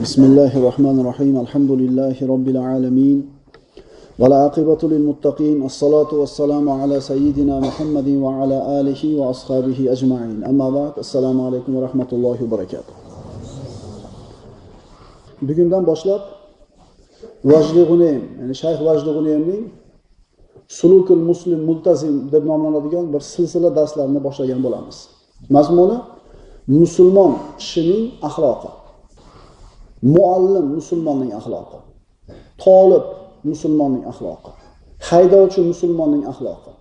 بسم الله الرحمن الرحيم الحمد لله رب العالمين والعاقبة للمتقين الصلاة والسلام على سيدنا محمد وعلى آله وأصحابه أجمعين أما بعد السلام عليكم ورحمة الله وبركاته bugundan boshlab vajdi g'unaym ya'ni shayx vajdi g'unaymning sulukul muslim multazim deb nomlanadigan bir silsila darslarini boshlagan bo'lamiz mazmuni musulmon kishining axloqi muallim musulmonning axloqi tolib musulmonning axloqi haydovchi musulmonning axloqi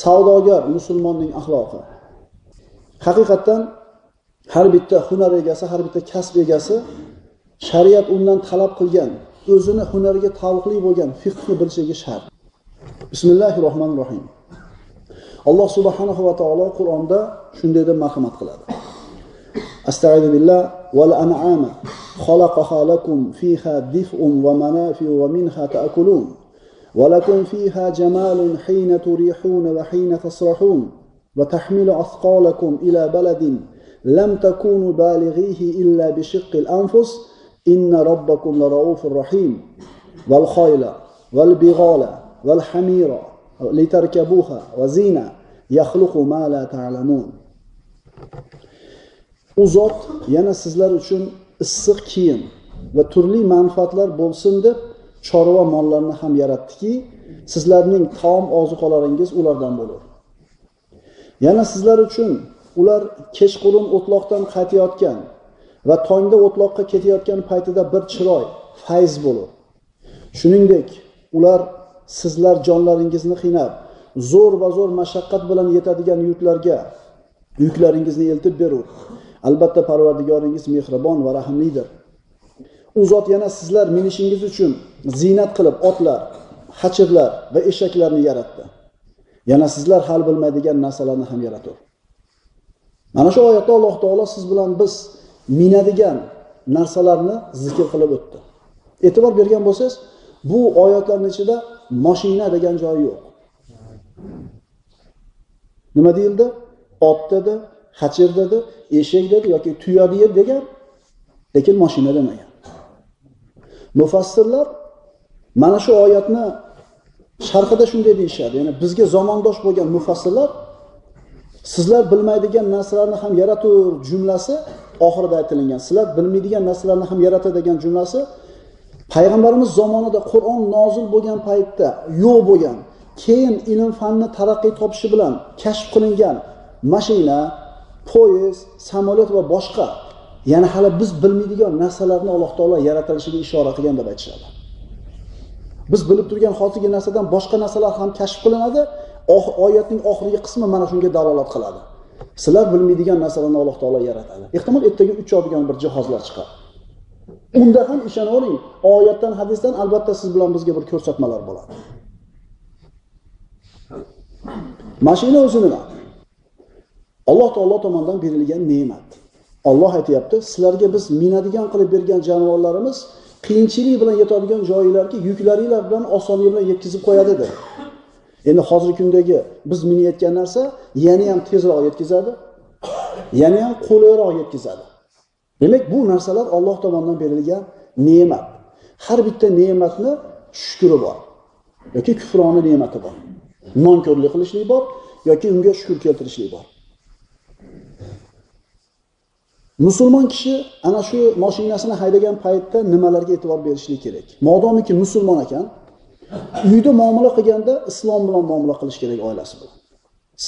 savdogar musulmonning axloqi. Haqiqatdan har bitta hunar egasi har bitta kasb egasi shariat undan talab qilgan o'zini hunariga taalluqli bo'lgan fiqhni bilishligi shart. Bismillahi rohmanir rohim alloh subhanahu va taolo qur'onda shunday deb marhamat qiladi. Billah val an'ama خلقها لكم فيها دفء ومنافع ومنها تأكلون ولكم فيها جمال حين تريحون وحين تصرحون وتحمل أثقالكم إلى بلد لم تكونوا بالغيه إلا بشق الأنفس إن ربكم لرؤوف رحيم والخيل والبغال والحمير لتركبوها وزينة يخلق ما لا تعلمون u zot yana sizlar uchun issiq kiyim va turli manfaatlar bo'lsin deb chorva mollarni ham yaratdiki sizlarning taom ozuqalaringiz ulardan bo'lur. Yana sizlar uchun ular kechqurun o'tloqdan qaytayotgan va tongda o'tloqqa ketayotgan paytida bir chiroy fayz bo'lur. Shuningdek ular sizlar jonlaringizni qiynab zo'r va zo'r mashaqqat bilan yetadigan yurtlarga yuklaringizni eltib berur. Albatta parvardigoringiz mehribon va rahmlidir. U zot yana sizlar minishingiz uchun ziynat qilib otlar hachirlar va eshaklarni yaratdi. Yana sizlar hal bilmaydigan narsalarni ham yaratur. Mana shu oyatda alloh taolo siz bilan biz minadigan narsalarni zikr qilib o'tdi. E'tibor bergan bo'lsangiz bu oyatlarni ichida moshina degan joyi yo'q. Nima deyildi? Ot dedi hachir dedi eshak dedi yoki tuya degan lekin moshina demagan mufassirlar mana shu oyatni sharhida shunday deyishadi. Ya'ni bizga zamondosh bo'lgan mufassirlar sizlar bilmaydigan narsalarni ham yaratur jumlasi oxirida aytilingan. Sizlar bilmaydigan narsalarni ham yaratadi degan jumlasi payg'ambarimiz zamonida qur'on nozil bo'lgan paytda yo'q bo'lgan keyin ilm fanni taraqqiy topishi bilan kashf qilingan mashina poyezd samolyot va boshqa yana hali biz bilmaydigan narsalarni alloh taolo yaratilishiga ishora qilgan deb aytishadi. Biz bilib turgan hozirgi narsadan boshqa narsalar ham kashf qilinadi oyatning oxirgi qismi mana shunga dalolat qiladi. Sizlar bilmaydigan narsalarni alloh taolo yaratadi. Ehtimol ertaga uchadigan bir jihozlar chiqadi unda ham ishonavering oyatdan hadisdan albatta siz bilan bizga bir ko'rsatmalar bo'ladi. Mashina o'zi nima alloh taolo tomonidan berilgan ne'mat. Olloh aytyapti sizlarga biz minadigan qilib bergan jonivorlarimiz qiyinchilik bilan yetadigan joylarga yuklaringlar bilan osonlik bilan yetkazib qo'yadi dedi. Endi hozirgi kundagi biz minayotgan narsa yana ham tezroq yetkazadi yana ham qulayroq yetkazadi. Demak bu narsalar olloh tomonidan berilgan ne'mat. Har bitta ne'matni shukri bor yoki kufroni ne'mati bor. Nonko'rlik qilishlik bor yoki unga shukur keltirishlik bor. Musulmon kishi ana shu mashinasini haydagan paytda nimalarga e'tibor berishlik kerak? Modomiki musulmon ekan uyda muomala qilganda islom bilan muomala qilish kerak oilasi bilan.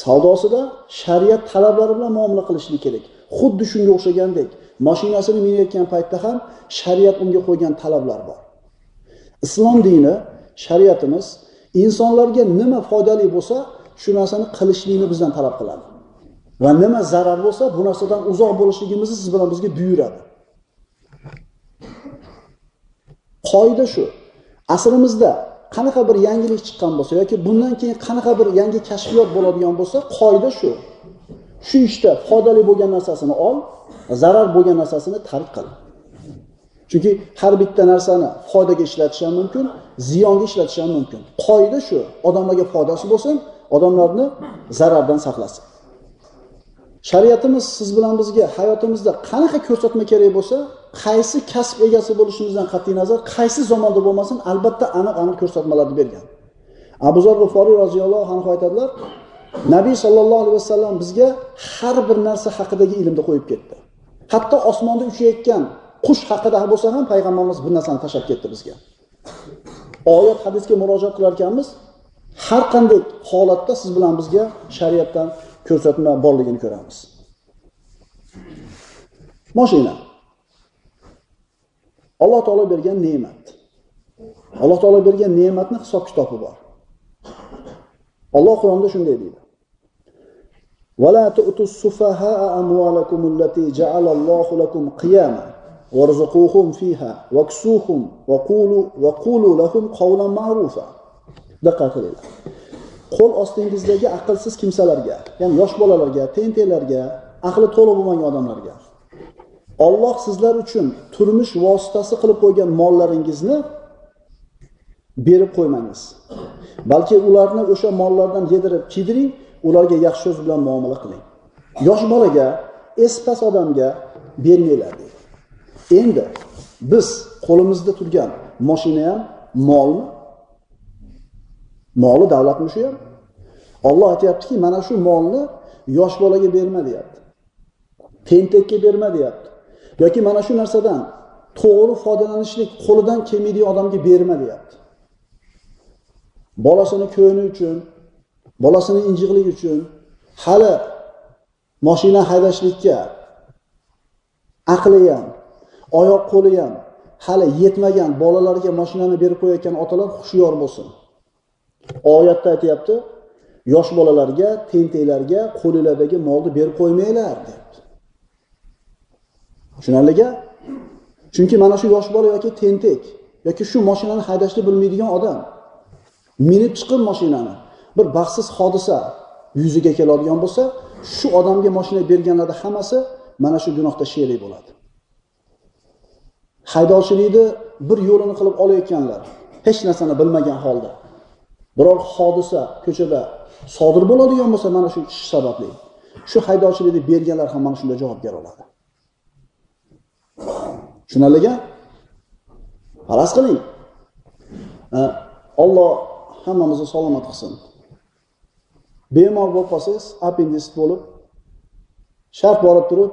Savdosida shariat talablari bilan muomala qilishlik kerak. Xuddi shunga o'xshagandek mashinasini minayotgan paytda ham shariat unga qo'ygan talablar bor. Islom dini shariatimiz insonlarga nima foydali bo'lsa shu narsani qilishlikni bizdan talab qiladi. Va nima zarar bo'lsa bu narsadan uzoq bo'lishligimizni siz bilan bizga buyuradi. Qoida shu. Asrimizda qanaqa bir yangilik chiqqan bo'lsa yoki bundan keyin qanaqa bir yangi kashfiyot bo'ladigan bo'lsa qoida shu. Shu ishda foydali bo'lgan narsasini ol zarar bo'lgan narsasini tark qil. Chunki har bitta narsani foydaga ishlatish ham mumkin ziyonga ishlatish ham mumkin. Qoida shu. Odamlarga foydasi bo'lsin odamlarni zarardan saqlasin. Shariatimiz siz bilan bizga hayotimizda qanaqa ko'rsatma kerak bo'lsa qaysi kasb egasi bo'lishimizdan qat'iy nazar qaysi zamonda bo'lmasin albatta aniq aniq ko'rsatmalarni bergan. Abu zar g'uforiy roziyallohu anhu aytadilar nabiy sollallohu alayhi vasallam bizga har bir narsa haqidagi ilmni qo'yib ketdi. Hatto osmonda uchayotgan qush haqida bo'lsa ham payg'ambarimiz bir narsani tashlab ketdi bizga. Oyat hadisga murojaat qilar ekanmiz har qanday holatda siz bilan bizga shariatdan ko'rsatma borligini ko'ramiz moshina alloh taolo bergan ne'mat alloh taolo bergan ne'matni hisob kitobi bor alloh qur'onda shunday deydi ولا تؤتوا السفهاء أموالكم التي جعل الله لكم قياما وارزقوهم فيها واكسوهم وقولوا وقولوا لهم قولا معروفا diqqat qilinglar qo'l ostingizdagi aqlsiz kimsalarga ya'ni yosh bolalarga tentaklarga aqli to'la bo'lmagan odamlarga. Alloh sizlar uchun turmush vositasi qilib qo'ygan mollaringizni berib qo'ymangiz. Balki ularni o'sha mollardan yedirib kiydiring ularga yaxshi so'z bilan muomala qiling. Yosh bolaga espas odamga bermanglar deydi. Endi biz qo'limizda turgan mashina ham molmi moli davlatmi shu ham. Olloh aytyaptiki mana shu molni yosh bolaga berma deyapti tentakka berma deyapti yoki mana shu narsadan to'g'ri foydalanishlik qo'lidan kelmaydigan odamga berma deyapti bolasini ko'ngli uchun bolasini injiqligi uchun hali moshina haydashlikka aqli ham oyoq qo'li ham hali yetmagan bolalarga moshinani berib qo'yayotgan otalar hushyor bo'lsin. Oyatda aytyapti yosh bolalarga tentaklarga qo'linglardagi molni berib qo'ymanglar deyapti tushunarliga chunki mana shu yosh bola yoki tentak yoki shu moshinani haydashni bilmaydigan odam minib chiqib moshinani bir baxtsiz hodisa yuziga keladigan bo'lsa shu odamga moshina berganlarni hammasi mana shu gunohda sherik bo'ladi. Haydovchilikni bir yo'lini qilib olayotganlar hech narsani bilmagan holda. Biror hodisa ko'chada sodir bo'ladigan bo'lsa mana shu ish sababli. Shu haydovchilikni berganlar ham mana shunda javobgar bo'ladi tushunarliga faraz qiling. Olloh hammamizni salomat qilsin. Bemor bo'lib qolsangiz appendisit bo'lib shart borib turib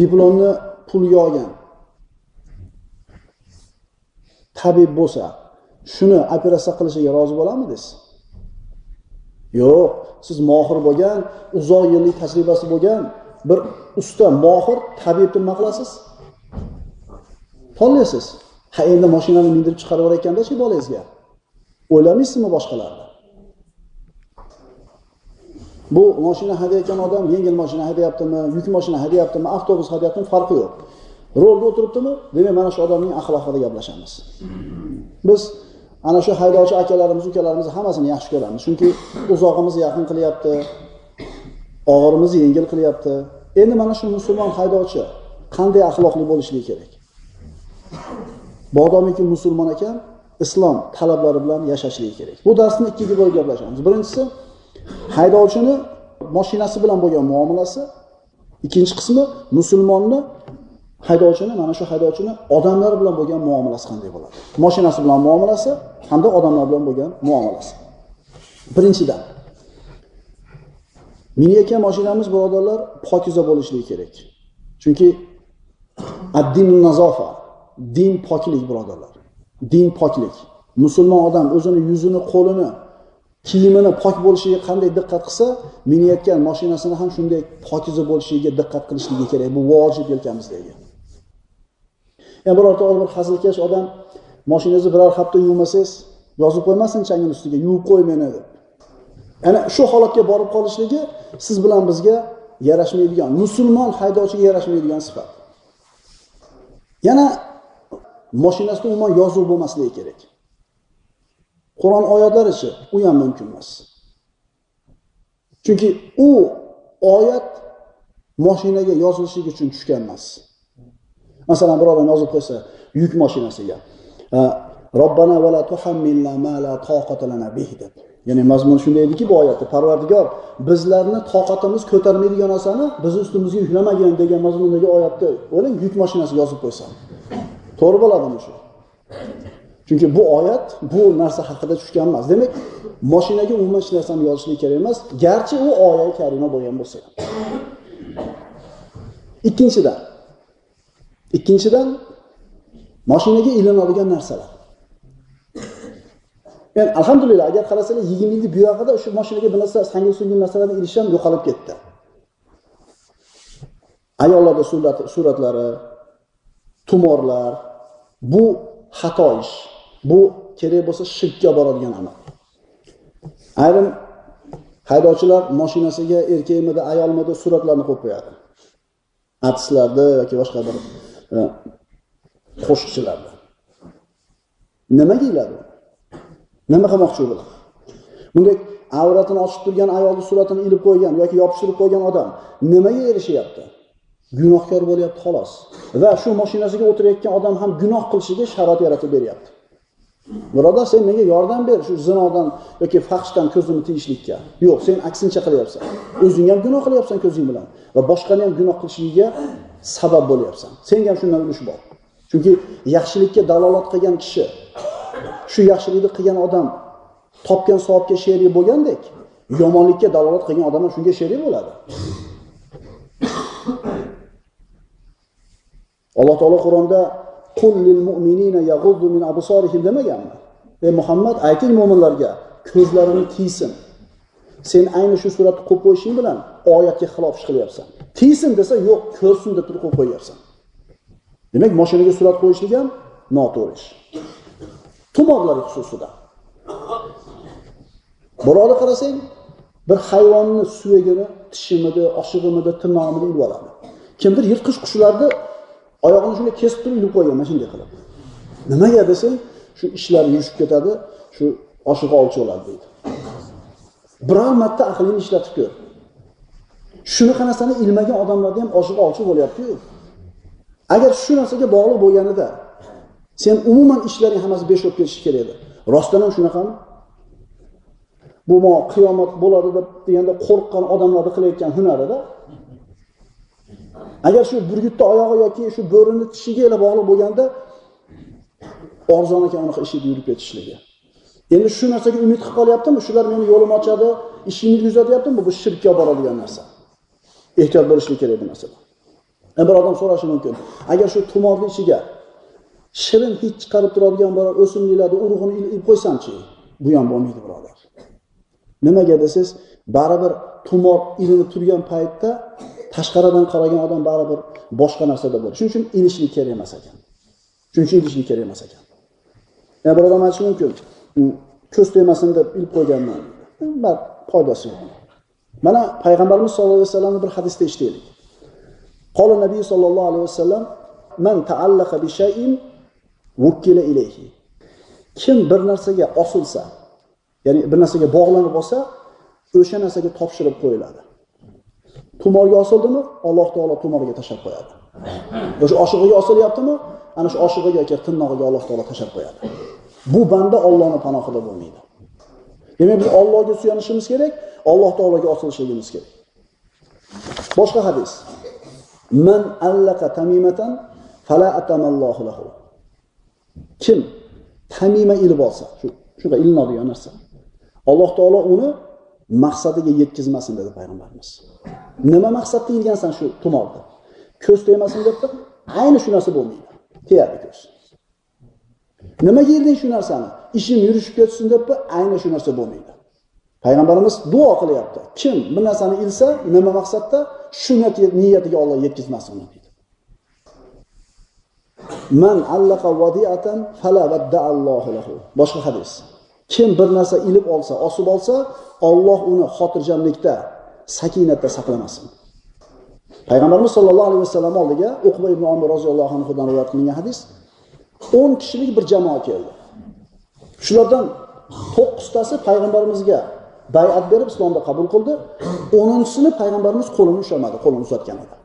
diplomni pulga olgan tabib bo'lsa shuni operatsiya qilishiga rozi bo'lamidingiz yo'q siz mohir bo'lgan uzoq yillik tajribasi bo'lgan bir usta mohir tabibni nima qilasiz? Tanlaysiz ha endi mashinani mindirib chiqarib yuborayotgandachi bolangizga? O'ylamaysizmi boshqalarni? Bu mashina haydayotgan odam yengil mashina haydayaptimi yuk mashina haydayaptimi avtobus haydayaptimi farqi yo'q. Rolda o'tiribdimi? Demak mana shu odamning axloqida gaplashamiz. Biz ana shu haydovchi akalarimiz ukalarimizni hammasini yaxshi ko'ramiz. Chunki uzog'imiz yaqin qilyapti og'irimiz yengil qilyapti. Endi mana shu musulmon haydovchi qanday axloqli bo'lishligi kerak? Bodomiki musulmon ekan islom talablari bilan yashashligi kerak. Bu darsni ikkiga bo'lib gaplashamiz. Birinchisi haydovchini mashinasi bilan bo'lgan muomalasi. Ikkinchi qismi musulmonni haydovchini mana shu haydovchini odamlar bilan bo'lgan muomalasi qanday bo'ladi? Mashinasi bilan muomalasi hamda odamlar bilan bo'lgan muomalasi. Birinchidan minayotgan mashinamiz birodarlar pokiza bo'lishligi kerak. Chunki addin nazofa din poklik birodarlar. Din poklik. Musulmon odam o'zini yuzini qo'lini kiyimini pok bo'lishiga qanday diqqat qilsa minayotgan mashinasini ham shunday pokiza bo'lishiga diqqat qilishligi kerak. Bu vojib yelkamizdagi. Yana birorta bir hazilkash odam mashinangizni biror hafta yuvmasangiz yozib qo'ymasin changini ustiga yuvib qo'y meni deb. Ana shu holatga borib qolishligi siz bilan bizga yarashmaydigan musulmon haydovchiga yarashmaydigan sifat. Yana mashinasida umuman yozuv bo'lmasligi kerak. Qur'on oyatlarichi u ham mumkin emas. Chunki u oyat moshinaga yozilishligi uchun tushgan emas. Masalan bir odam yozib qo'ysa yuk mashinasiga robbana vala tuhammilna ma la toqata lana bihi deb Ya'ni mazmun shunday ediki bu oyatda Parvardigor bizlarni toqatimiz ko'tarmaydigan narsani biz ustimizga yuklamagin degan mazmundagi oyatni o'ylang yuk mashinasi yozib qo'ysa. To'g'ri bo'ladimi shu? Chunki bu oyat bu narsa haqida tushgan emas. Demak, mashinaga umuman hech narsani yozishlik kerak emas, garchi u oyat karima bo'lgan bo'lsa ham. Ikkinchidan, ikkinchidan mashinaga ilinadigan narsalar. Yani alhamdulillah agar qarasanglar 20 yilni buyog'ida shu mashinaga bir narsa sangi sungi narsalarni ilishi ham yo'qolib ketdi. Ayollarda surat, suratlari, tumorlar bu xato ish. Bu kerak bo'lsa shirkka boradigan amal. Ayrim haydovchilar mashinasiga erkakmidi, ayolmidi suratlarni qo'yib qo'yadi. artistlarni yoki boshqa bir qo'shiqchilarni. Nima deyiladi? Nima qilmoqchi ular? Bunday avratini ochib turgan ayolning suratini ilib qo'ygan yoki yopishtirib qo'ygan odam nimaga erishyapti? Gunohkor bo'lyapti xolos. Va shu mashinasiga o'tirayotgan odam ham gunoh qilishiga sharoit yaratib beryapti. Birodar, sen menga yordam ber shu zinodan yoki fahshdan ko'zimni tiyishlikka. Yo'q, sen aksincha qilyapsan. O'zing ham gunoh qilyapsan ko'zing bilan va boshqani ham gunoh qilishiga sabab bo'lyapsan. Senga ham shundan ulush bor. Chunki yaxshilikka dalolat qilgan kishi shu yaxshilikni qilgan odam topgan savobga sherik bo'lgandek, yomonlikka dalolat qilgan odam ham shunga sherik bo'ladi. Alloh taolo Qur'onda qul lil mu'minina yaghuddu min demaganmi? Ey Muhammad, ayting mu'minlarga ko'zlarini tiysin. Sen ayni shu suratni qo'yib qo'yishing bilan oyatga xilof ish qilyapsan. Tiysin desa, yo'q, ko'rsin deb turib qo'yib qo'yyapsan. Demak, mashinaga surat qo'yishlik ham noto'g'ri ish. tumorlar xususida. Birovni qarasang, bir hayvonni suyagini, tishimidi, oshig'imidi, tirnog'imidi ilib oladi. Kimdir yirtqich qushlarni oyog'ini shunday kesib turib ilib qo'ygan mana shunday qilib. Nimaga desang, shu ishlar yurishib ketadi, shu oshig'i olchi bo'ladi deydi. Biror marta aqlingni ishlatib ko'r. Shunaqa narsani ilmagan odamlarda ham oshiq olchi bo'lyaptiku Agar shu narsaga bog'liq bo'lganida Sen umuman ishlaring hammasi besh bo'lib ketishi kerak edi. Rostdan ham shunaqami? Bu mo qiyomat bo'ladi deb deganda qo'rqqan odamlarni qilayotgan hunarida. Agar shu burgutni oyog'i yoki shu bo'rini tishiga bog'liq bo'lganda arzon ekan unaqa ishida yurib ketishligi. Endi shu narsaga umid qilib qolyaptimi? Shular meni yo'lim ochadi, ishimni yuzatyaptimi? Bu shirkka boradigan narsa. Ehtiyot bo'lishlik kerak bu narsada. E, bir odam so'rashi mumkin. Agar shu tumorni ichiga shirin hid chiqarib turadigan biror o'simliklarni urug'ini ilib qo'ysamchi, bu ham bo'lmaydi birodar. Nimaga desiz, baribir tumor ilinib turgan paytda tashqaridan qaragan odam baribir boshqa narsada bo'ladi. Shuning uchun ilishlik kerak emas ekan. Shuning uchun ilishlik kerak emas ekan. E, bir odam aytishi mumkin, ko'z tegmasin deb ilib qo'yganman. Foydasi yo'q. Mana payg'ambarimiz sollallohu alayhi vasallamning bir hadisda eshitdik. Qoli Nabiy sollallohu alayhi vasallam man ta'allaqa bi shay'in vukkila ilayhi. Kim bir narsaga osilsa, ya'ni bir narsaga bog'lanib olsa, o'sha narsaga topshirib qo'yiladi. Tumorga osildimi, Alloh taolo tumorga tashab qo'yadi. O'sha oshig'iga osilyaptimi, ana shu oshig'iga yoki tirnog'iga Alloh taolo tashab qo'yadi. Bu banda Allohning panohida bo'lmaydi. Demak, biz Allohga suyanishimiz kerak, Alloh taologa osilishimiz kerak. Boshqa hadis. Man allaqa tamimatan fala atamallohu lahu. Kim tamima ilib olsa, shu shunga ilinadigan narsa. Alloh taolo uni maqsadiga yetkazmasin dedi payg'ambarimiz. Nima maqsadda ilgansan shu tumorni? Ko'z tegmasin debdi. Ayni shu narsa bo'lmaydi. Tegadi ko'z. Nimaga ilding shu narsani? Ishim yurishib ketsin debmi ayni shu narsa bo'lmaydi. Payg'ambarimiz duo qilyapti. Kim bir narsani ilsa, nima maqsadda? Shu niyatiga Alloh yetkazmasin deydi. Man allaqa vadiatan fala Allohu lahu. Boshqa hadis. Kim bir narsa ilib olsa, osib olsa, Alloh uni xotirjamlikda, sakinatda saqlamasin. Payg'ambarimiz sollallohu alayhi vasallam oldiga Uqba ibn Umar roziyallohu anhudan rivoyat qilingan hadis 10 kishilik bir jamoa keldi. Shulardan 9tasi payg'ambarimizga bay'at berib islomda qabul qildi. 10-sini payg'ambarimiz qo'lini ushlamadi qo'lini uzatgan edi.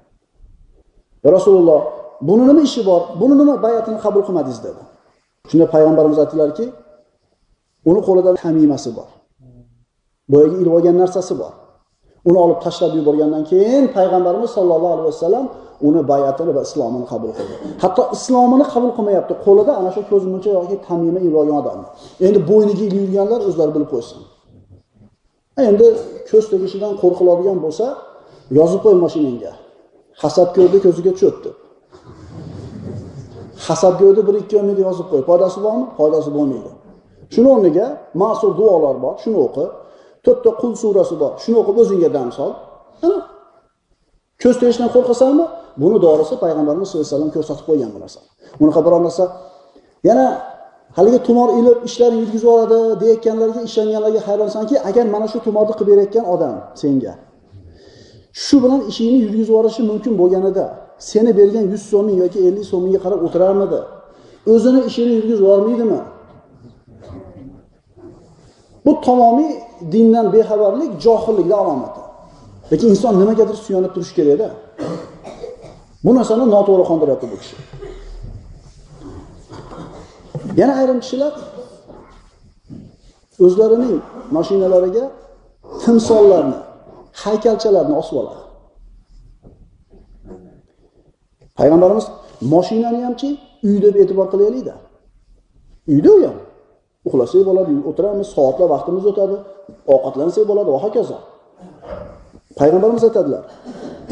Rasululloh Buni nima ishi bor? Buni nima bayatini qabul qilmadingiz dedi. Shunda payg'ambarimiz aytdilarki, uni qo'lida hamimasi bor. boyagi ilib olgan narsasi bor uni olib tashlab yuborgandan keyin payg'ambarimiz sollallohu alayhi vasallam uni bayatini va islomini qabul qildi. Hatto islomini qabul qilmayapti qo'lida ana shu ko'zmuncha yoki tamima ilib olgan odam endi bo'yniga ilib yurganlar o'zlari bilib qo'ysin. Endi ko'z tegishidan qo'rqiladigan bo'lsa yozib qo'y mashinangga hasad ko'rdi ko'ziga cho'p deb hasad ko'rdi bir ikki umid yozib qo'y. Foydasi bormi? Foydasi bo'lmaydi. Shuni o'rniga ma'sur duolar bor shuni o'qi. To'rtta qul surasi bor shuni o'qib o'zingga dam sol. Ko'z tegishdan qo'rqasanmi buni dorisi payg'ambarimiz sallallohu alayhi vasallam ko'rsatib qo'ygan bu narsa. Bunaqa biror narsa yana haligi tumor ilib ishlarini yurgizib yuboradi deyayotganlarga ishonganlarga hayronsanki agar mana shu tumorni qilib berayotgan odam senga shu bilan ishingni yurgizib yuborishi mumkin bo'lganida seni bergan yuz so'ming yoki ellik so'mingga qarab o'tirarmidi? O'zini ishini yurgizib yubormaydimi bu tamomiy dindan bexabarlik johillikni alomati lekin inson nimagadir suyanib turishi kerakda. Bu narsani noto'g'ri qondiryapti bu kishi. Yana ayrim kishilar o'zlarining mashinalariga timsollarni haykalchalarni osib oladi. Payg'ambarimiz moshinani hamchi uy deb e'tibor qilaylikda. Uyda u ham uxlasak bo'ladi o'tiramiz soatlab vaqtimiz o'tadi ovqatlansak bo'ladi va hokazo. Payg'ambarimiz aytadilar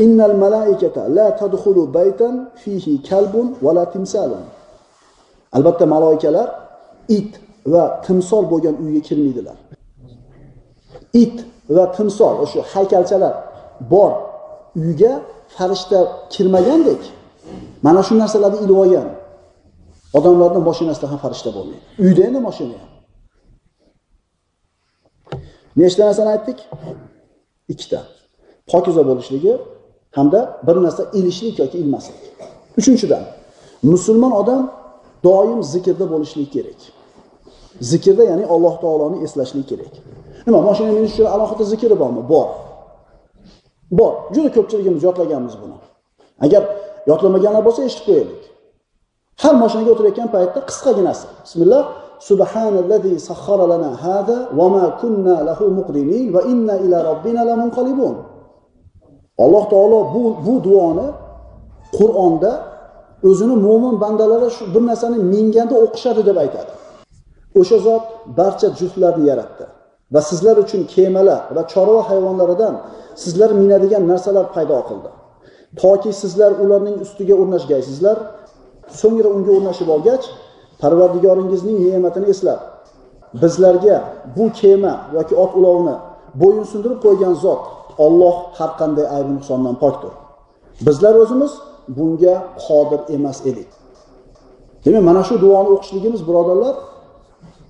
innal malaikata la tadkhulu baytan fihi kalbun va la timsalun. Albatta maloikalar it va timsol bo'lgan uyga kirmaydilar. It va timsol o'sha haykalchalar bor uyga farishta kirmagandek mana shu narsalarni ilib olgan. Odamlarni moshinasida ham farishta bo'lmaydi. Uyda endi moshina ham. Nechta narsani aytdik? Ikkita. Pokiza bo'lishligi hamda bir narsa ilishlik yoki ilmaslik uchinchidan musulmon odam doim zikrda bo'lishligi kerak. Zikrda ya'ni alloh taoloni eslashlik kerak. Nima moshina minish uchun alohida zikri bormi? Bor. Bor. Juda ko'pchiligimiz yodlaganmiz buni. Agar yodlamaganlar bo'lsa eshitib qo'yaylik. Har mashinaga o'tirayotgan paytda qisqaginasi. Bismillah. Subhanallazi sahhara lana hada va ma kunna lahu muqrinin va inna ila robbina lamunqalibun alloh taolo bu bu duoni qur'onda o'zini mo'min bandalari shu bir narsani minganda o'qishadi deb aytadi. O'sha zot barcha juftlarni yaratdi va sizlar uchun kemalar va chorva hayvonlaridan sizlar minadigan narsalar paydo qildi. Toki sizlar ularning ustiga o'rnashgaysizlar so'ngra unga o'rnashib olgach parvardigoringizning ne'matini eslab bizlarga bu kema yoki ot ulovni bo'yinsundirib qo'ygan zot Alloh har qanday ayb nuqsondan pokdir. Bizlar o'zimiz bunga qodir emas edik. Demak mana shu duoni o'qishligimiz birodarlar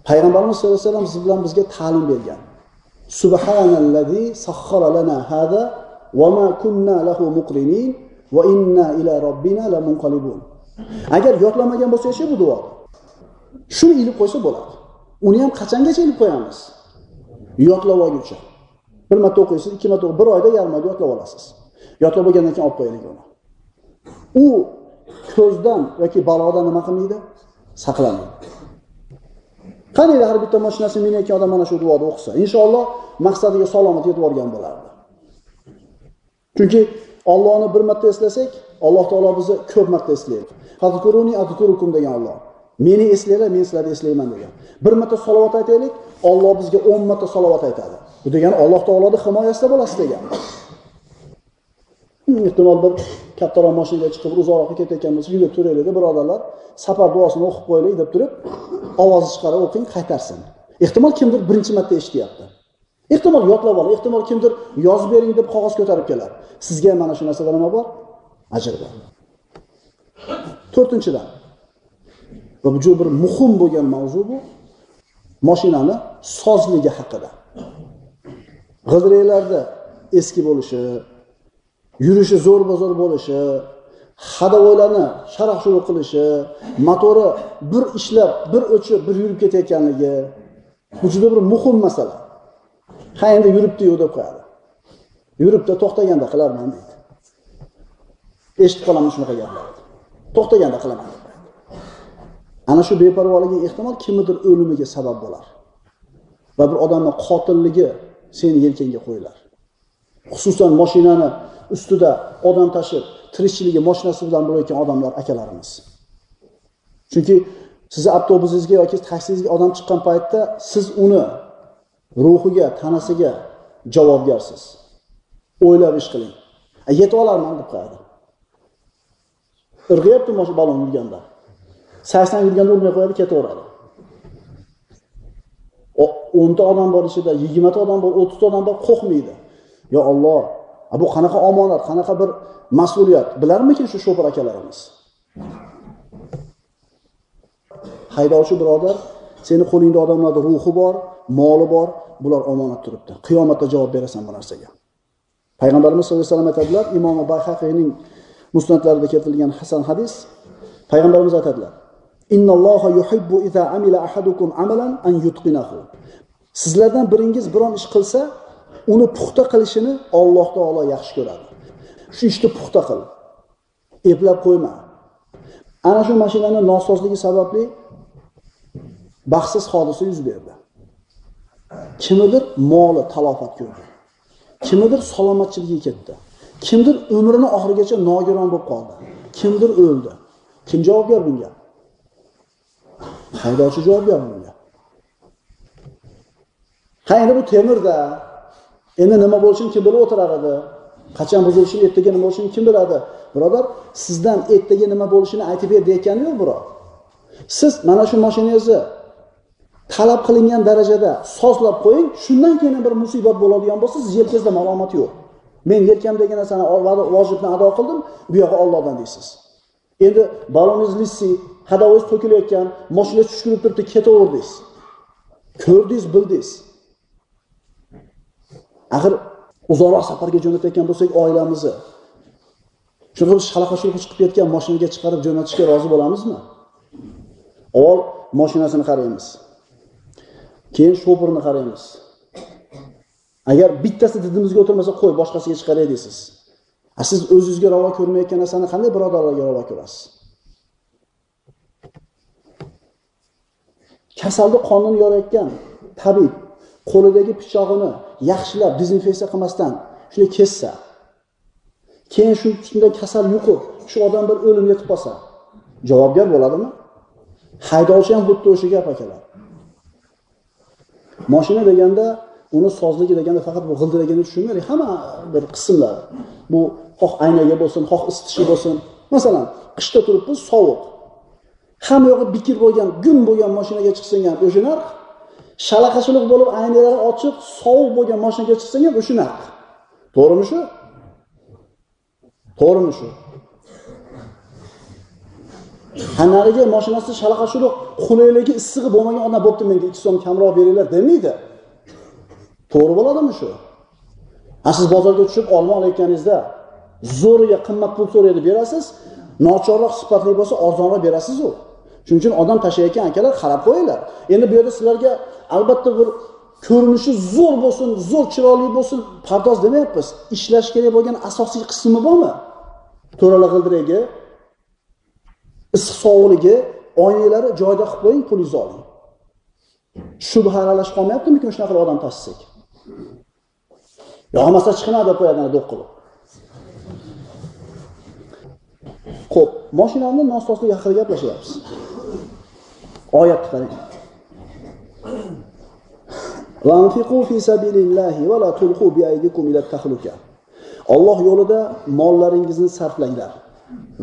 payg'ambarimiz sallallohu alayhi vasallam siz bilan bizga ta'lim bergan. Subhanallazi sahhara lana hada va ma kunna lahu muqrinin va inna ila robbina lamunqalibun. Agar yodlamagan bo'lsangiz bu duo. Shuni ilib qo'ysa bo'ladi. Uni ham qachongacha ilib qo'yamiz? Yodlab olguncha. Bir marta o'qiysiz ikki marta bir oyda yarim oyda yodlab olasiz. Yodlab bo'lgandan keyin olib qo'yaylik uni u ko'zdan yoki balodan nima qilmaydi? Saqlamaydi qaniydi har bitta mashinasi minayotgan odam mana shu duoni o'qisa? Inshaalloh maqsadiga salomat yetib borgan bo'lardi. Chunki ollohni bir marta eslasak alloh taolo bizni ko'p marta eslaydi. Fazkuruni azkurukum degan Alloh. Meni eslanglar, men sizlarni eslayman degan. Bir marta salovat aytaylik, Alloh bizga 10 marta salovat aytadi. Bu degani Alloh taoloning himoyasida bo'lasiz degan. Hmm, ehtimol bir kattaroq mashinaga chiqib uzoqroqqa ketayotganmiz, uyga turaylik birodarlar, safar duosini o'qib qo'yaylik deb turib, ovozni chiqarib o'qing, qaytarsin. Ehtimol kimdir birinchi marta eshityapti. Ehtimol yodlab oling, ehtimol kimdir yozib bering deb qog'oz ko'tarib kelar. Sizga mana shu narsada nima bor? Ajr bor. to'rtinchidan va bu juda bir muhim bo'lgan mavzu bu mashinani sozligi haqida g'ildiraklarda eski bo'lishi yurishi zo'r bozor bo'lishi hadavoylarni sharaq shuruq qilishi motori bir ishlab bir o'chib bir yurib ketayotganligi bu juda bir muhim masala. Ha endi yuribdiyu deb qo'yadi. Yuribdi to'xtaganda qilarman deydi. Eshitib qolaman shunaqa gaplarni. To'xtaganda qilaman. Ana shu beparvoligi ehtimol kimnidir o'limiga sabab bo'lar va bir odamni qotilligi seni yelkangga qo'yilar. Xususan mashinani ustida odam tashib, tirikchiligi mashinasi bilan bo'layotgan odamlar akalarimiz. Chunki sizni avtobusingizga yoki taksingizga odam chiqqan paytda siz uni ruhiga, tanasiga javobgarsiz. O'ylab ish qiling. Yetib olarman deb qo'yadi. Irg'ayapti mana balon yurganda. 80 yurganda urmay qo'yadi, ketaveradi. 10 ta odam bor ichida, 20 ta odam bor, 30 ta odam bor, qo'rqmaydi. Yo Alloh, bu qanaqa omonat, qanaqa bir mas'uliyat. Bilarmikin shu shofir akalarimiz? Haydovchi birodar, seni qo'lingda odamlarni ruhi bor, moli bor, bular omonat turibdi. Qiyomatda javob berasan bu narsaga. Payg'ambarimiz sollallohu alayhi vasallam aytadilar, Imom bahaqiyning musnatlarida keltirilgan hasan hadis, payg'ambarimiz aytadilar: "Innalloha yuhibbu idza amila ahadukum amalan an yutqinahu." Sizlardan biringiz biron ish qilsa, uni puxta qilishini Alloh taolo yaxshi ko'radi. Shu ishni puxta qil. Eplab qo'yma. Ana shu mashinaning nosozligi sababli baxtsiz hodisa yuz berdi. kimidir moli talofat ko'rdi. kimidir salomatchiligi ketdi. Kimdir umrini oxirigacha nogiron bo'lib qoldi. Kimdir o'ldi. Kim javobgar bunga? Haydovchi javobgar bunga. Ha endi bu temirda. Endi nima bo'lishini kim bilib o'tirar edi? Qachon buzilishini, ertaga nima bo'lishini kim biladi? Birodar, sizdan ertaga nima bo'lishini aytib ber deyotgani yo'q, birov Siz mana shu mashinangizni talab qilingan darajada sozlab qo'ying, shundan keyin bir musibat bo'ladigan bo'lsa, siz yelkangizda malomat yo'q. Men yelkamdagi narsani vojibni ado qildim, bu yog'i Allohdan deysiz. Endi baloningiz lissi, hadovingiz to'kilayotgan, mashina tushib turibdi, ketaverdingiz. Ko'rdingiz, bildingiz. Axir uzoqroq safarga jo'natayotgan bo'lsak, oilamizni shunday shalaqa-shulqa chiqib ketgan mashinaga chiqarib jo'natishga rozi bo'lamizmi? Avval moshinasini qaraymiz. Keyin shopirni qaraymiz. Agar bittasi didimizga o'tirmasa, qo'y, boshqasiga chiqaray deysiz. A siz o'zingizga ravo ko'rmayotgan narsani qanday birodarlarga ravo ko'rasiz? Kasalni qonini yorayotgan tabib qo'lidagi pichog'ini yaxshilab dezinfeksiya qilmasdan shunday kessa. Keyin shu shunday kasal yuqib, shu odam bir o'lim yetib qolsa, javobgar bo'ladimi? Haydovchi ham xuddi o'sha gap akalar. Mashina deganda uni sozligi deganda faqat bu g'ildiragini tushunmaylik, hamma bir qismlar. Bu xoh aynaga bo'lsin, xoh isitishi bo'lsin. Masalan, qishda turibmiz, sovuq. Hamma yog'i bikir bo'lgan, gun bo'lgan mashinaga chiqsang ham o'sha narx. Shalaqashilik bo'lib, aynalari ochiq, sovuq bo'lgan mashinaga chiqsang ham o'sha narx. To'g'rimi shu? To'g'rimi shu? Hanariga mashinasi shalaqashilik, qulayligi, issig'i bo'lmagan odam bo'pti menga 2 so'm kamroq beringlar demaydi. To'g'ri bo'ladimi shu? a siz bozorga tushib olma olayotganingizda zo'riga qimmat pul so'raydi berasiz, nochorroq sifatli bo'lsa arzonroq berasiz-ku. Shuning uchun odam tashlayotgan akalar qarab qo'yinglar. Endi bu yerda sizlarga albatta bir ko'rinishi zo'r bo'lsin, zo'r chiroyli bo'lsin, pardoz demayapmiz. Ishlash kerak bo'lgan asosiy qismi bormi? To'ralar g'ildiragi, issiq sovuqligi, oynalari joyida qilib qo'ying, pulingizni oling. Shubha aralashib qolmayaptimikan shunaqa odam tashsak? bo'lmasa chiqma deb qo'yadi do'q qilib. Xo'p, mashinani nosozlik haqida gaplashyapmiz. Oyatni qarang. Lanfiqu fi sabilillahi tulqu ila. Alloh yo'lida mollaringizni sarflanglar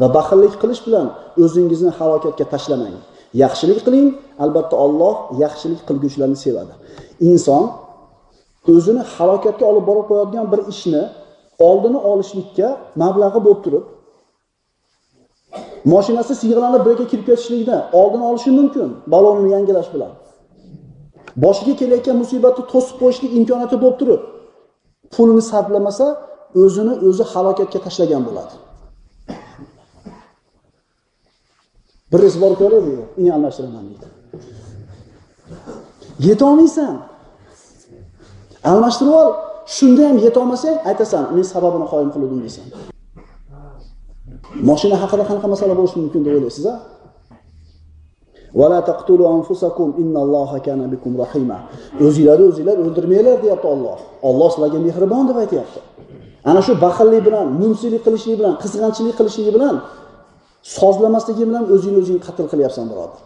va baxillik qilish bilan o'zingizni halokatga tashlamang. Yaxshilik qiling, albatta Alloh yaxshilik qilguvchilarni sevadi. Inson o'zini halokatga olib borib qo'yadigan bir ishni oldini olishlikka mablag'i bo'lib turib, mashinasi siyg'alanib birga kirib ketishlikdan oldini olishi mumkin balonni yangilash bilan. Boshiga kelayotgan musibatni to'sib qo'yishlik imkoniyati bo'lib turib, pulini sarflamasa, o'zini o'zi halokatga tashlagan bo'ladi. Bir res borib ko'raylik, ini almashtiraman deydi. Yetolmaysan. Almashtirib ol. Shunda ham yetolmasang, aytasan, men sababini qoyim qildim deysan. Mashina haqida qanaqa masala bo'lishi mumkin deb o'ylaysiz-a? taqtulu anfusakum kana bikum. O'zinglarni o'zinglar o'ldirmanglar deyapti Alloh. Alloh sizlarga mehribon deb aytyapti. Ana shu baxillik bilan, mumsilik qilishlik bilan, qizg'anchilik qilishlik bilan sozlamasligi bilan o'zingni o'zing qatl qilyapsan, birodar.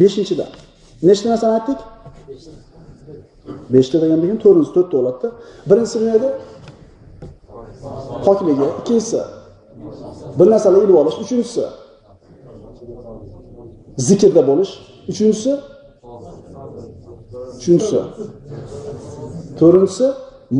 Beshinchidan. Nechta narsani aytdik? Beshta degan keyin to'rtinchisi to'rtta bo'ladida. Birinchisi nima edi? Pokligi, ikkinchisi bir narsani ilib olish, uchinchisi zikrda bo'lish, uchinchisi uchinchisi to'rtinchisi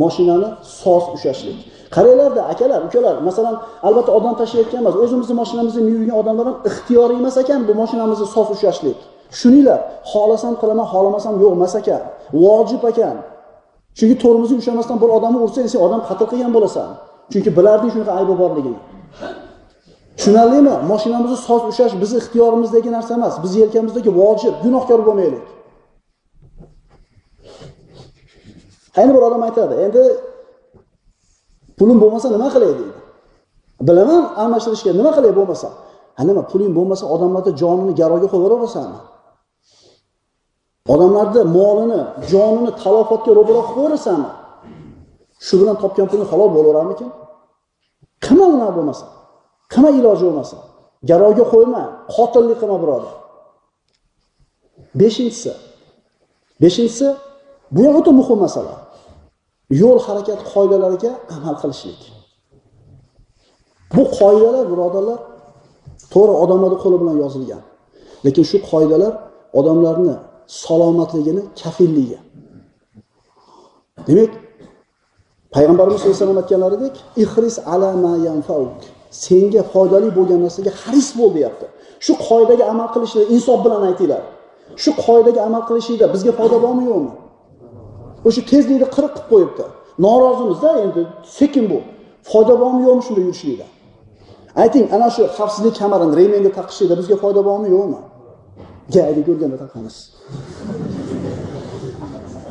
mashinani soz ushashlik. Qaranglarda, akalar, ukalar, masalan, albatta odam tashlayotgan emas, o'zimizni mashinamizni yurgan odamlar ham ixtiyoriy emas ekan bu mashinamizni soz ushashlik. Shuninglar, xohlasam qilaman, xohlamasam yo'q emas ekan. Vojib ekan. Chunki to'rimizni ushlamasdan bir odamni ursang, sen odam qatl qilgan bo'lasan. Chunki bilarding shunaqa aybi borligini. Tushunarlimi? Mashinamizni soz ushlash bizni ixtiyorimizdagi narsa emas, biz yelkamizdagi vojib, gunohkor bo'lmaylik. Ayni bir odam aytadi, endi pulim bo'lmasa nima qilay deydi. Bilaman, almashtirishga nima qilay bo'lmasa. Ha nima, puling bo'lmasa odamlarning jonini garovga qo'yib yuborasanmi? Odamlarni molini, jonini talofotga ro'baro qilib qo'yaverasanmi Shu bilan topgan puling halol bo'laverarmikin Qilma unaqa bo'lmasa. Qilma iloji bo'lmasa. Garovga qo'yma, qotillik qilma birodar. Beshinchisi. Beshinchisi bu ham o'ta muhim masala. Yo'l harakat qoidalariga amal qilishlik. Bu qoidalar birodarlar to'g'ri odamlarning qo'li bilan yozilgan. Lekin shu qoidalar odamlarni salomatligini kafilligi. Demak, Payg'ambarimiz sollallohu alayhi vasallam aytganlaridek, "Ihris ala ma yanfauk." Senga foydali bo'lgan narsaga haris bo'l deyapti. Shu qoidaga amal qilishni insof bilan aytinglar. Shu qoidaga amal qilishingda bizga foyda bormi yo'qmi? O'sha tezlikni qirq qilib qo'yibdi. Norozimizda endi sekin bo'l Foyda bormi yo'qmi shunda yurishlikda? Ayting, ana shu xavfsizlik kamarini remenga taqishlikda bizga foyda bormi yo'qmi? Gaydi ko'rganda taqamiz.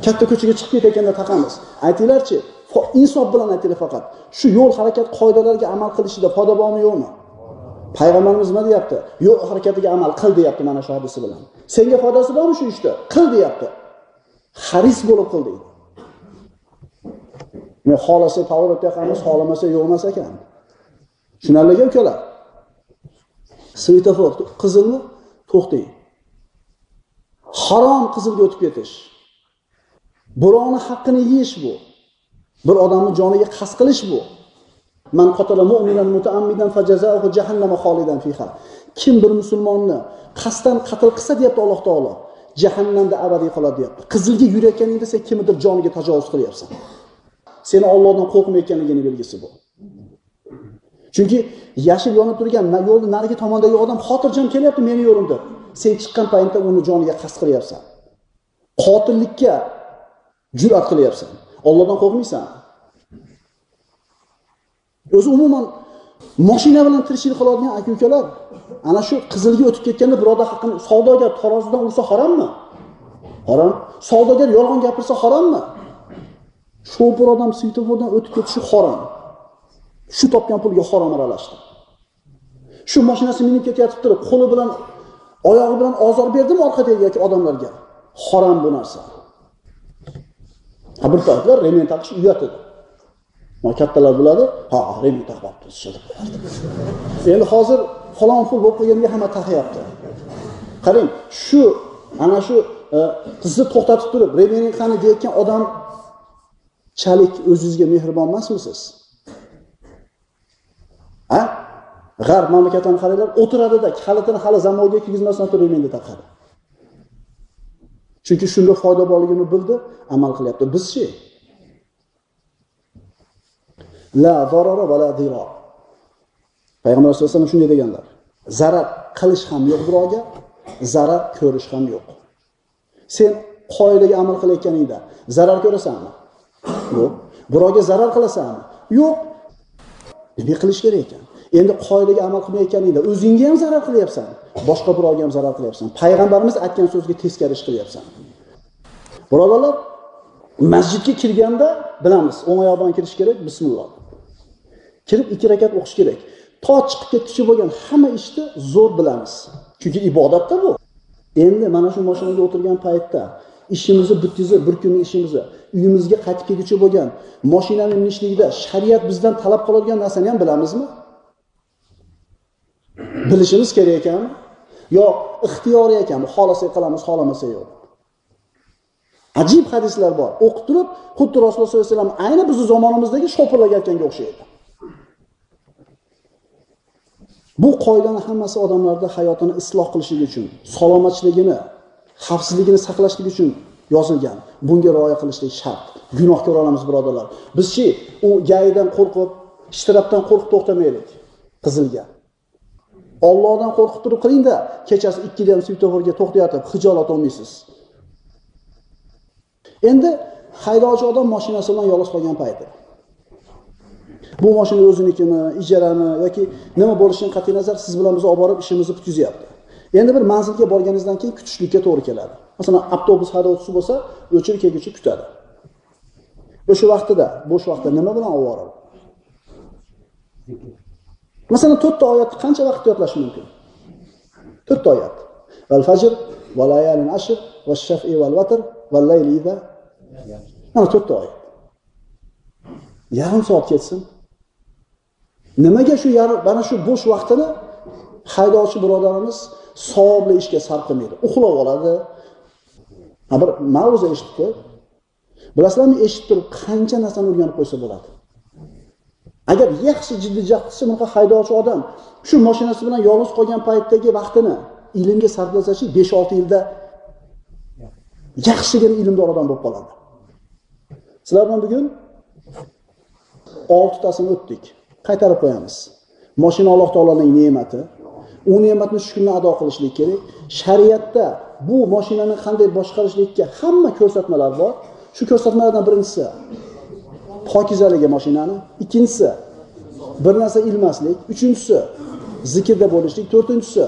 Katta ko'chaga chiqib ketayotganda taqamiz. Aytinglarchi, insof bilan aytinglar faqat. Shu yo'l harakat qoidalariga amal qilishida foyda bormi yo'qmi? Payg'ambarimiz nima deyapti? Yo'l harakatiga amal qil deyapti mana shu hadisi bilan. Senga foydasi bormi shu ishda? Qil deyapti. haris bo'lib qil deydi. Men xohlasa to'g'ri o'tyapmiz, xohlamasa yo'q emas ekan. tushunarlika ukalar. Svetofor qizilmi? To'xtang. Harom qizilga o'tib ketish. Birovni haqqini yeyish bu. Bir odamning joniga qasd qilish bu. Man qatala mu'minan mutaammidan fajazaohu jahannama xolidan fiha. Kim bir musulmonni qasddan qatl qilsa deyapti Alloh taolo, jahannamda abadiy qoladi deyapti. Qizilga yurayotganingda sen kimnidir joniga tajovuz qilyapsan. Seni Allohdan qo'rqmayotganligini belgisi bu. Chunki yashil yonib turgan yo'lni narigi tomondagi odam xotirjam kelyapti meni yo'limda. Sen chiqqan paytda uni joniga qasd qilyapsan. Qotillikka jur'at qilyapsan. Allohdan qo'rqmaysan. O'zi umuman mashina bilan tirikchilik qiladigan aka-ukalar ana shu qizilga o'tib ketganda birodar haqqini savdogar tarozidan ursa harommi? Harom. Savdogar yolg'on gapirsa harommi? shopir odam svetofordan o'tib ketishi harom. Shu topgan pulga harom aralashdi. Shu mashinasi minib ketayotib turib, qo'li bilan, oyog'i bilan ozor berdimi orqadagi odamlarga? Harom bu narsa. Bir paytlar remen taqish uyat edi. Kattalar biladi, ha, remen taqyapti Endi hozir falon pul bo'lib qolganga hamma taqyapti. Qarang, shu ana shu e, qizni to'xtatib turib, remening qani deyotgan odam chalik o'zingizga mehribon emasmisiz? Ha? G'arb mamlakatlarini qaranglar, o'tiradida kalitini hali zamonaga kirgizmasdan turib menda tarqadi Chunki shunda foyda borligini bildi, amal qilyapti. Bizchi? La zarara va la dirar. Payg'ambar sollallohu alayhi vasallam shunday deganlar. Zarar qilish ham yo'q birovga, zarar ko'rish ham yo'q. Sen qoidaga amal qilayotganingda zarar ko'rasanmi? Yo'q. Birovga zarar qilasanmi? Yo'q. Nima qilish kerak ekan? Endi qoidaga amal qilmayotganingda o'zingga ham zarar qilyapsan, boshqa birovga ham zarar qilyapsan. Payg'ambarimiz aytgan so'zga teskari ish qilyapsan. Birodarlar, masjidga kirganda bilamiz, o'ng oyoq bilan kirish kerak, bismillah. kirib ikki rakat o'qish kerak to chiqib ketguncha bo'lgan hamma ishni zo'r bilamiz chunki ibodatda bu endi mana shu mashinaga o'tirgan paytda ishimizni bitkazib bir kunlik ishimizni uyimizga qaytib kelguncha bo'lgan mashinani minishlikda shariat bizdan talab qiladigan narsani ham bilamizmi Hmm. bilishimiz kerak ekan. Yo ixtiyoriy ekanmi xohlasak qilamiz xohlamasak yo'q. Ajib hadislar bor. O'qib turib xuddi rasululloh sollallohu alayhi vasallam ayni bizni zamonimizdagi shopirlarga aytganga o'xshaydi. Bu qoidani hammasi odamlarda hayotini isloh qilishligi uchun salomatchiligini xavfsizligini saqlashlik uchun yozilgan. Bunga rioya qilishlik shart. Gunoh olamiz birodarlar. Bizchi u gaydan qo'rqib ishtirabdan qo'rqib to'xtamaylik qizilga. Ollohdan qo'rqib turib qilingda kechasi ikkida ham svetoforga to'xtayotib hijolat olmaysiz. Endi haydovchi odam mashinasi bilan yolg'iz qolgan payti bu mashina o'zinikimi ijarami yoki nima bo'lishidan qat'iy nazar siz bilan biz olib borib ishimizni bitkazyapti endi bir manzilga borganingizdan keyin kutishlikka to'g'ri keladi. Masalan avtobus haydovchisi bo'lsa o'chir kelguncha kutadi. O'sha vaqtida bo'sh vaqtda nima bilan ovora? Masalan to'rtta oyatni qancha vaqtda yodlash mumkin? To'rtta oyat. Val fajr va layalin ashr va shafi val vatr va layli iza mana to'rtta oyat. Yarim soat ketsin. Nimaga shu yarim mana shu bo'sh vaqtini haydovchi birodarimiz savobli ishga sarf qilmaydi. Uxlab oladi. Bir ma'ruza eshitibdi bilasizlarmi eshitib turib qancha narsani o'rganib qo'ysa bo'ladi? Agar yaxshi jiddiy jahd qilsa bunaqa haydovchi odam shu mashinasi bilan yolg'iz qolgan paytdagi vaqtini ilmga sarflasachi besh olti yilda yaxshigina ilmdor odam bo'lib qoladi. Sizlar bilan bugun oltitasini o'tdik. Qaytarib qo'yamiz. Moshina alloh taoloning ne'mati. U ne'matni shukrni ado qilishlik kerak. Shariatda bu moshinani qanday boshqarishlikka hamma ko'rsatmalar bor. Shu ko'rsatmalardan birinchisi pokizaligi mashinani ikkinchisi bir narsa ilmaslik uchinchisi zikrda bo'lishlik to'rtinchisi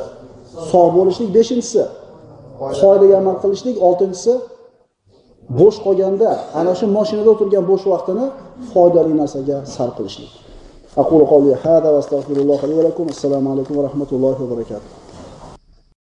sog' bo'lishlik beshinchisi qoidaga amal qilishlik oltinchisi bo'sh qolganda ana shu mashinada o'tirgan bo'sh vaqtini foydali narsaga sarf qilishlik. Aqulu va assalomu alaykum va rahmatullohi va barakatuh.